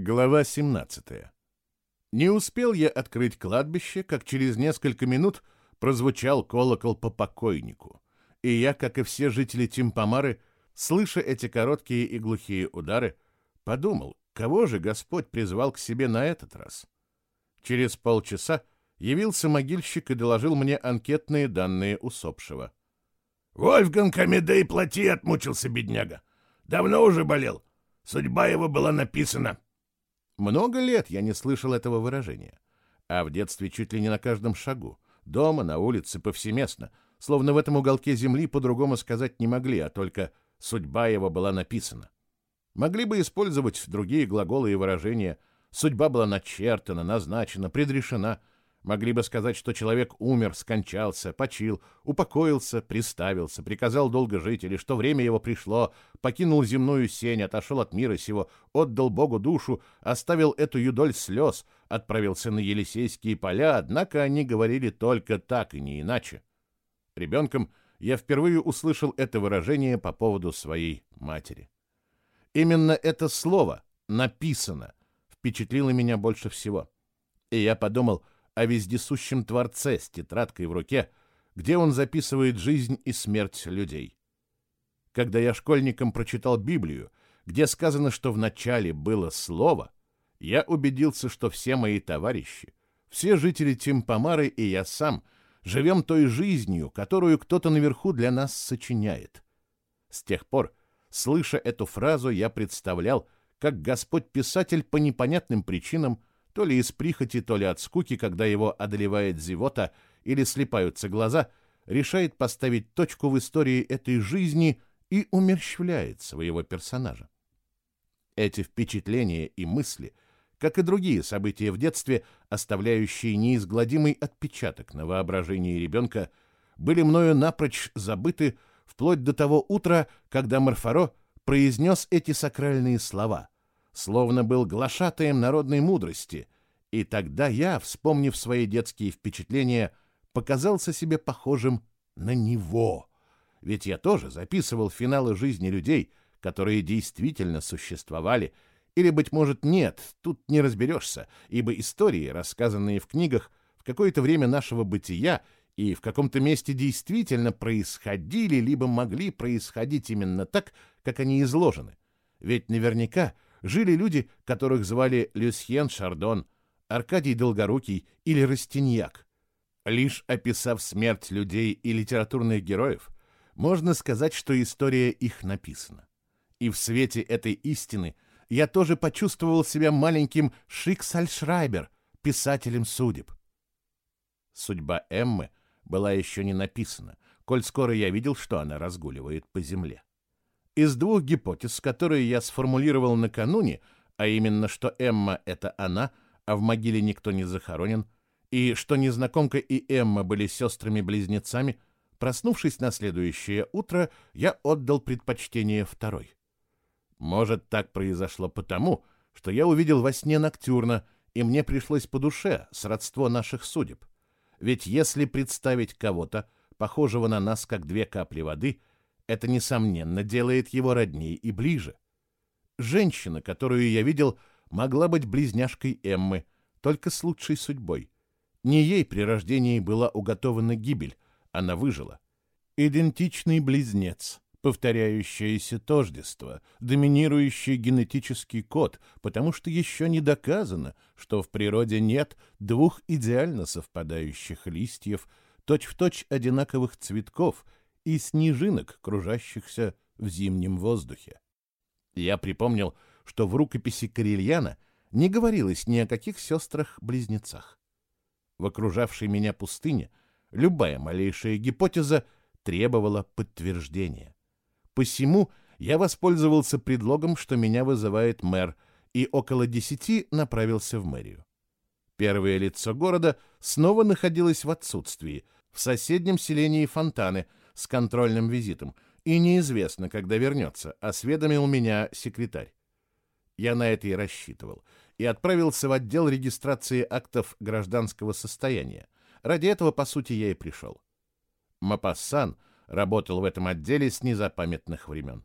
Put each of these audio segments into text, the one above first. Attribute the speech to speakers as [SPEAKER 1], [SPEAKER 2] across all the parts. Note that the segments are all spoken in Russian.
[SPEAKER 1] Глава 17. Не успел я открыть кладбище, как через несколько минут прозвучал колокол по покойнику. И я, как и все жители Тимпомары, слыша эти короткие и глухие удары, подумал, кого же Господь призвал к себе на этот раз. Через полчаса явился могильщик и доложил мне анкетные данные усопшего.
[SPEAKER 2] «Вольфганг Амедей плати отмучился, бедняга. Давно уже болел. Судьба его была написана».
[SPEAKER 1] Много лет я не слышал этого выражения, а в детстве чуть ли не на каждом шагу, дома, на улице, повсеместно, словно в этом уголке земли по-другому сказать не могли, а только «судьба его была написана». Могли бы использовать другие глаголы и выражения. «судьба была начертана, назначена, предрешена», Могли бы сказать, что человек умер, скончался, почил, упокоился, приставился, приказал долго жить, или что время его пришло, покинул земную сень, отошел от мира сего, отдал Богу душу, оставил эту юдоль слез, отправился на Елисейские поля, однако они говорили только так и не иначе. Ребенком я впервые услышал это выражение по поводу своей матери. Именно это слово «написано» впечатлило меня больше всего. И я подумал — о вездесущем Творце с тетрадкой в руке, где он записывает жизнь и смерть людей. Когда я школьником прочитал Библию, где сказано, что в начале было Слово, я убедился, что все мои товарищи, все жители Тимпомары и я сам живем той жизнью, которую кто-то наверху для нас сочиняет. С тех пор, слыша эту фразу, я представлял, как Господь-писатель по непонятным причинам то ли из прихоти, то ли от скуки, когда его одолевает зевота или слепаются глаза, решает поставить точку в истории этой жизни и умерщвляет своего персонажа. Эти впечатления и мысли, как и другие события в детстве, оставляющие неизгладимый отпечаток на воображении ребенка, были мною напрочь забыты вплоть до того утра, когда Марфаро произнес эти сакральные слова — словно был глашатаем народной мудрости, и тогда я, вспомнив свои детские впечатления, показался себе похожим на него. Ведь я тоже записывал финалы жизни людей, которые действительно существовали, или, быть может, нет, тут не разберешься, ибо истории, рассказанные в книгах, в какое-то время нашего бытия и в каком-то месте действительно происходили, либо могли происходить именно так, как они изложены. Ведь наверняка жили люди, которых звали Люсьен Шардон, Аркадий Долгорукий или Растиньяк. Лишь описав смерть людей и литературных героев, можно сказать, что история их написана. И в свете этой истины я тоже почувствовал себя маленьким Шиксальшрайбер, писателем судеб. Судьба Эммы была еще не написана, коль скоро я видел, что она разгуливает по земле. Из двух гипотез, которые я сформулировал накануне, а именно, что Эмма — это она, а в могиле никто не захоронен, и что незнакомка и Эмма были сестрами-близнецами, проснувшись на следующее утро, я отдал предпочтение второй. Может, так произошло потому, что я увидел во сне Ноктюрна, и мне пришлось по душе сродство наших судеб. Ведь если представить кого-то, похожего на нас, как две капли воды — это, несомненно, делает его родней и ближе. Женщина, которую я видел, могла быть близняшкой Эммы, только с лучшей судьбой. Не ей при рождении была уготована гибель, она выжила. Идентичный близнец, повторяющееся тождество, доминирующий генетический код, потому что еще не доказано, что в природе нет двух идеально совпадающих листьев, точь-в-точь точь одинаковых цветков — и снежинок, кружащихся в зимнем воздухе. Я припомнил, что в рукописи Карельяна не говорилось ни о каких сестрах-близнецах. В окружавшей меня пустыне любая малейшая гипотеза требовала подтверждения. Посему я воспользовался предлогом, что меня вызывает мэр, и около десяти направился в мэрию. Первое лицо города снова находилось в отсутствии, в соседнем селении Фонтаны — с контрольным визитом, и неизвестно, когда вернется, осведомил меня секретарь. Я на это и рассчитывал, и отправился в отдел регистрации актов гражданского состояния. Ради этого, по сути, я и пришел. Мапассан работал в этом отделе с незапамятных времен.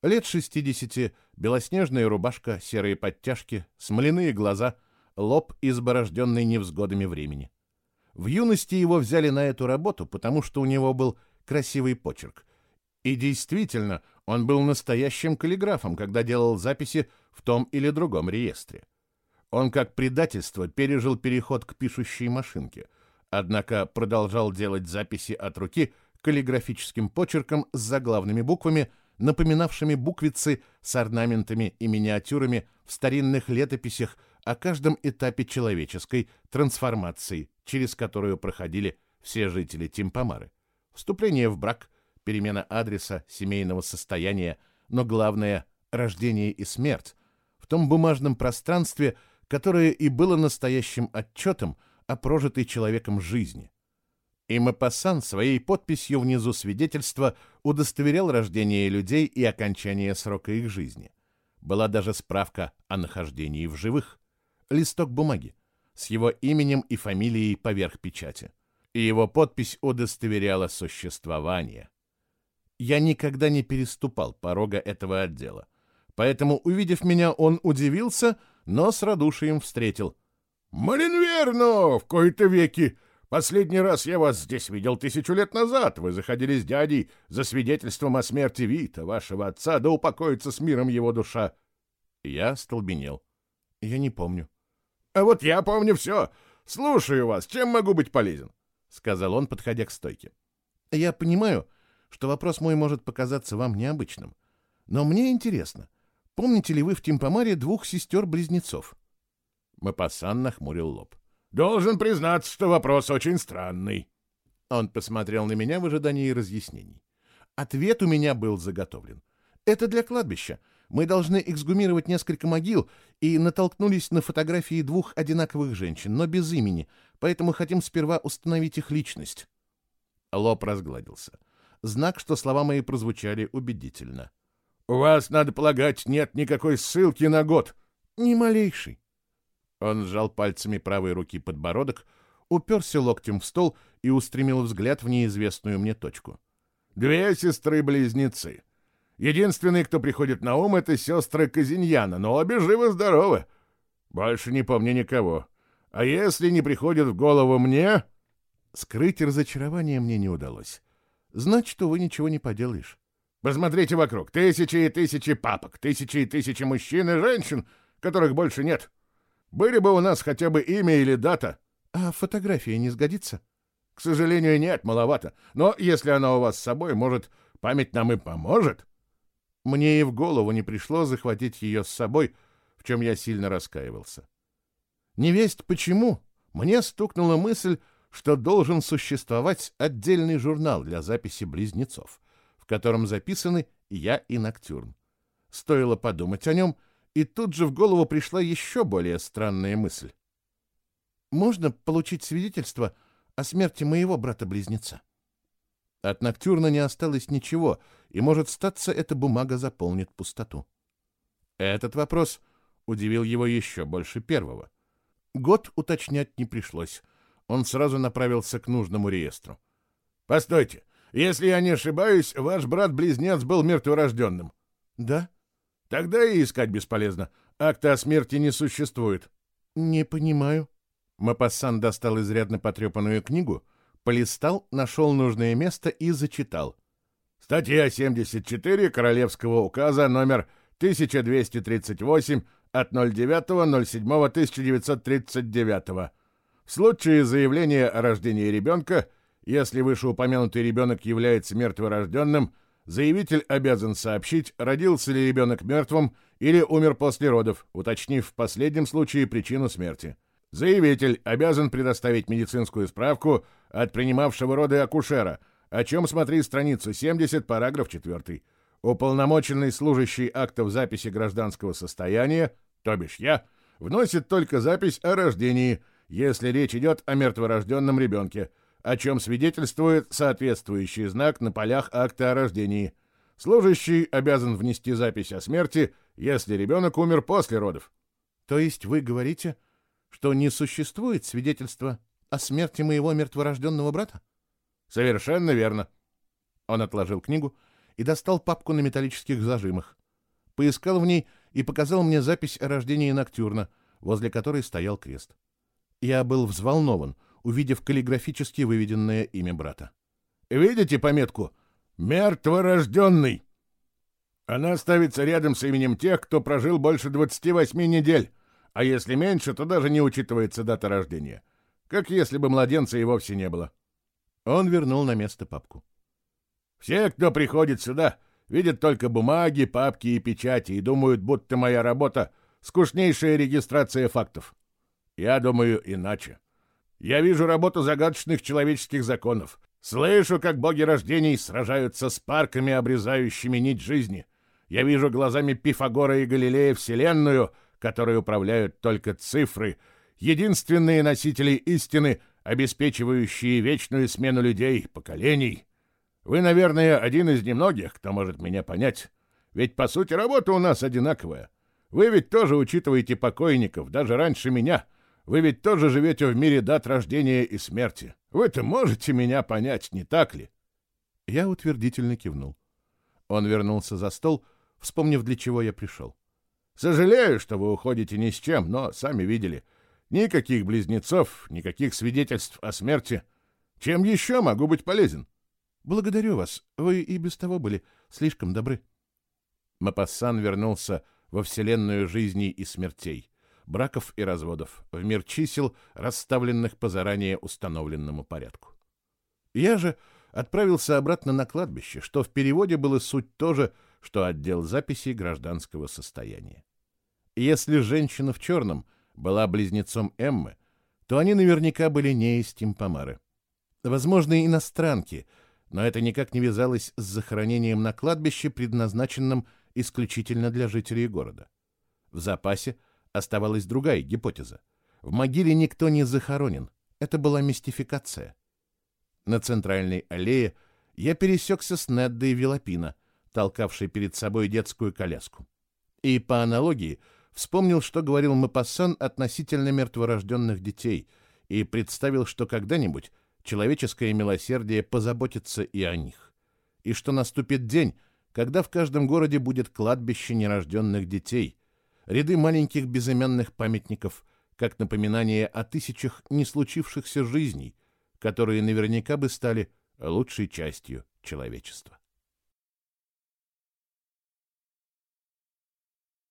[SPEAKER 1] Лет 60, белоснежная рубашка, серые подтяжки, смоляные глаза, лоб, изборожденный невзгодами времени. В юности его взяли на эту работу, потому что у него был красивый почерк. И действительно, он был настоящим каллиграфом, когда делал записи в том или другом реестре. Он как предательство пережил переход к пишущей машинке, однако продолжал делать записи от руки каллиграфическим почерком с заглавными буквами, напоминавшими буквицы с орнаментами и миниатюрами в старинных летописях о каждом этапе человеческой трансформации, через которую проходили все жители Тимпомары. Вступление в брак, перемена адреса, семейного состояния, но главное – рождение и смерть, в том бумажном пространстве, которое и было настоящим отчетом о прожитой человеком жизни. И Мапассан своей подписью внизу свидетельства удостоверял рождение людей и окончание срока их жизни. Была даже справка о нахождении в живых. Листок бумаги с его именем и фамилией поверх печати. И его подпись удостоверяла существование. Я никогда не переступал порога этого отдела. Поэтому, увидев меня, он удивился, но с радушием встретил.
[SPEAKER 2] «Малинверно, в кои-то веки! Последний раз я вас здесь видел тысячу лет назад. Вы заходили с дядей за свидетельством о смерти Вита, вашего отца, да упокоится с миром его душа».
[SPEAKER 1] Я столбенел. Я не помню.
[SPEAKER 2] «А вот я помню все. Слушаю вас. Чем могу быть полезен?»
[SPEAKER 1] — сказал он, подходя к стойке. «Я понимаю, что вопрос мой может показаться вам необычным. Но мне интересно, помните ли вы в Тимпомаре двух сестер-близнецов?»
[SPEAKER 2] Мапасан нахмурил лоб. «Должен признаться, что вопрос очень странный».
[SPEAKER 1] Он посмотрел на меня в ожидании разъяснений. Ответ у меня был заготовлен. «Это для кладбища. Мы должны эксгумировать несколько могил и натолкнулись на фотографии двух одинаковых женщин, но без имени, поэтому хотим сперва установить их личность». Лоб разгладился. Знак, что слова мои прозвучали убедительно.
[SPEAKER 2] «У вас, надо полагать, нет никакой ссылки на год?»
[SPEAKER 1] «Ни малейший». Он сжал пальцами правой руки подбородок, уперся локтем в стол и устремил взгляд в неизвестную мне точку.
[SPEAKER 2] «Две сестры-близнецы. Единственный, кто приходит на ум, это сестры Казиньяна, но обе живы-здоровы. Больше не помню никого. А если не приходит в голову мне...»
[SPEAKER 1] Скрыть разочарование мне не удалось. Значит, вы ничего не поделаешь.
[SPEAKER 2] Посмотрите вокруг. Тысячи и тысячи папок, тысячи и тысячи мужчин и женщин, которых больше нет. Были бы у нас хотя бы имя или дата.
[SPEAKER 1] А фотография не сгодится?
[SPEAKER 2] К сожалению, нет, маловато. Но если она у вас с собой, может, память нам и поможет.
[SPEAKER 1] Мне и в голову не пришло захватить ее с собой, в чем я сильно раскаивался. Невесть почему, мне стукнула мысль, что должен существовать отдельный журнал для записи близнецов, в котором записаны я и Ноктюрн. Стоило подумать о нем, и тут же в голову пришла еще более странная мысль. «Можно получить свидетельство о смерти моего брата-близнеца?» От Ноктюрна не осталось ничего, и, может статься, эта бумага заполнит пустоту. Этот вопрос удивил его еще больше первого. Год уточнять не пришлось. Он сразу направился к нужному реестру.
[SPEAKER 2] «Постойте, если я не ошибаюсь, ваш брат-близнец был мертворожденным?»
[SPEAKER 1] «Да».
[SPEAKER 2] «Тогда и искать бесполезно. Акта о смерти не существует».
[SPEAKER 1] «Не понимаю». Мапассан достал изрядно потрепанную книгу, полистал, нашел нужное место и зачитал.
[SPEAKER 2] Статья 74 Королевского указа номер 1238 от 09.07.1939. В случае заявления о рождении ребенка, если вышеупомянутый ребенок является мертворожденным, заявитель обязан сообщить, родился ли ребенок мертвым или умер после родов, уточнив в последнем случае причину смерти. Заявитель обязан предоставить медицинскую справку от принимавшего роды акушера, о чем смотри страницу 70, параграф 4. Уполномоченный служащий актов записи гражданского состояния, то бишь я, вносит только запись о рождении, если речь идет о мертворожденном ребенке, о чем свидетельствует соответствующий знак на полях акта о рождении. Служащий обязан внести запись о смерти, если ребенок умер после родов.
[SPEAKER 1] То есть вы говорите, что не существует свидетельства о смерти моего мертворожденного брата?
[SPEAKER 2] Совершенно верно.
[SPEAKER 1] Он отложил книгу и достал папку на металлических зажимах. поискал в ней и показал мне запись о рождении Ноктюрна, возле которой стоял крест. Я был взволнован, увидев каллиграфически выведенное имя брата.
[SPEAKER 2] «Видите пометку? Мертворожденный!» Она ставится рядом с именем тех, кто прожил больше 28 недель, а если меньше, то даже не учитывается дата рождения. Как если бы младенца и вовсе не было.
[SPEAKER 1] Он вернул на место папку.
[SPEAKER 2] Все, кто приходит сюда, видят только бумаги, папки и печати и думают, будто моя работа — скучнейшая регистрация фактов. Я думаю иначе. Я вижу работу загадочных человеческих законов. Слышу, как боги рождений сражаются с парками, обрезающими нить жизни. Я вижу глазами Пифагора и Галилея Вселенную, которой управляют только цифры, единственные носители истины, обеспечивающие вечную смену людей, поколений. Вы, наверное, один из немногих, кто может меня понять. Ведь, по сути, работа у нас одинаковая. Вы ведь тоже учитываете покойников, даже раньше меня. Вы ведь тоже живете в мире дат рождения и смерти. Вы-то можете меня понять, не так ли?»
[SPEAKER 1] Я утвердительно кивнул. Он вернулся за стол, вспомнив, для чего я пришел.
[SPEAKER 2] «Сожалею, что вы уходите ни с чем, но сами видели. Никаких близнецов, никаких свидетельств о смерти. Чем еще могу быть полезен?»
[SPEAKER 1] «Благодарю вас. Вы и без того были слишком добры». Мапассан вернулся во вселенную жизней и смертей, браков и разводов, в мир чисел, расставленных по заранее установленному порядку. Я же отправился обратно на кладбище, что в переводе было суть то же, что отдел записей гражданского состояния. Если женщина в черном была близнецом Эммы, то они наверняка были не из Тимпомары. Возможно, иностранки — но это никак не вязалось с захоронением на кладбище, предназначенном исключительно для жителей города. В запасе оставалась другая гипотеза. В могиле никто не захоронен. Это была мистификация. На центральной аллее я пересекся с Неддой Велопина, толкавшей перед собой детскую коляску. И по аналогии вспомнил, что говорил Мапассан относительно мертворожденных детей, и представил, что когда-нибудь человеческое милосердие позаботится и о них, и что наступит день, когда в каждом городе будет кладбище нерожденных детей, ряды маленьких безымянных памятников, как напоминание о тысячах не случившихся жизней, которые наверняка бы стали лучшей частью человечества.